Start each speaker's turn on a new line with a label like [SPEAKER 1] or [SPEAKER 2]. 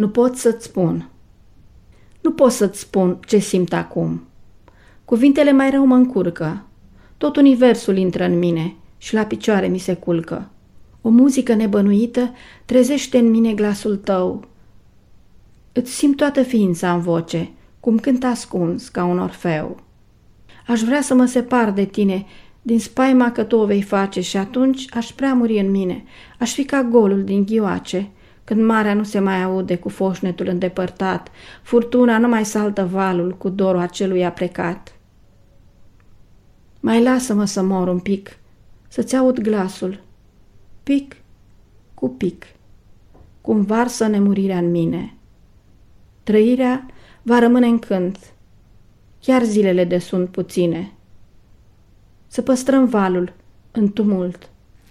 [SPEAKER 1] Nu pot să-ți spun. Nu pot să-ți spun ce simt acum. Cuvintele mai rău mă încurcă. Tot universul intră în mine și la picioare mi se culcă. O muzică nebănuită trezește în mine glasul tău. Îți simt toată ființa în voce, cum cânt ascuns ca un orfeu. Aș vrea să mă separ de tine, din spaima că tu o vei face și atunci aș prea muri în mine. Aș fi ca golul din ghioace, când marea nu se mai aude cu foșnetul îndepărtat, furtuna nu mai saltă valul cu dorul acelui plecat. Mai lasă-mă să mor un pic, să-ți aud glasul, pic cu pic, cum varsă nemurirea în mine. Trăirea va rămâne în cânt, chiar zilele de sunt puține. Să păstrăm valul în tumult,